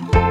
Bye.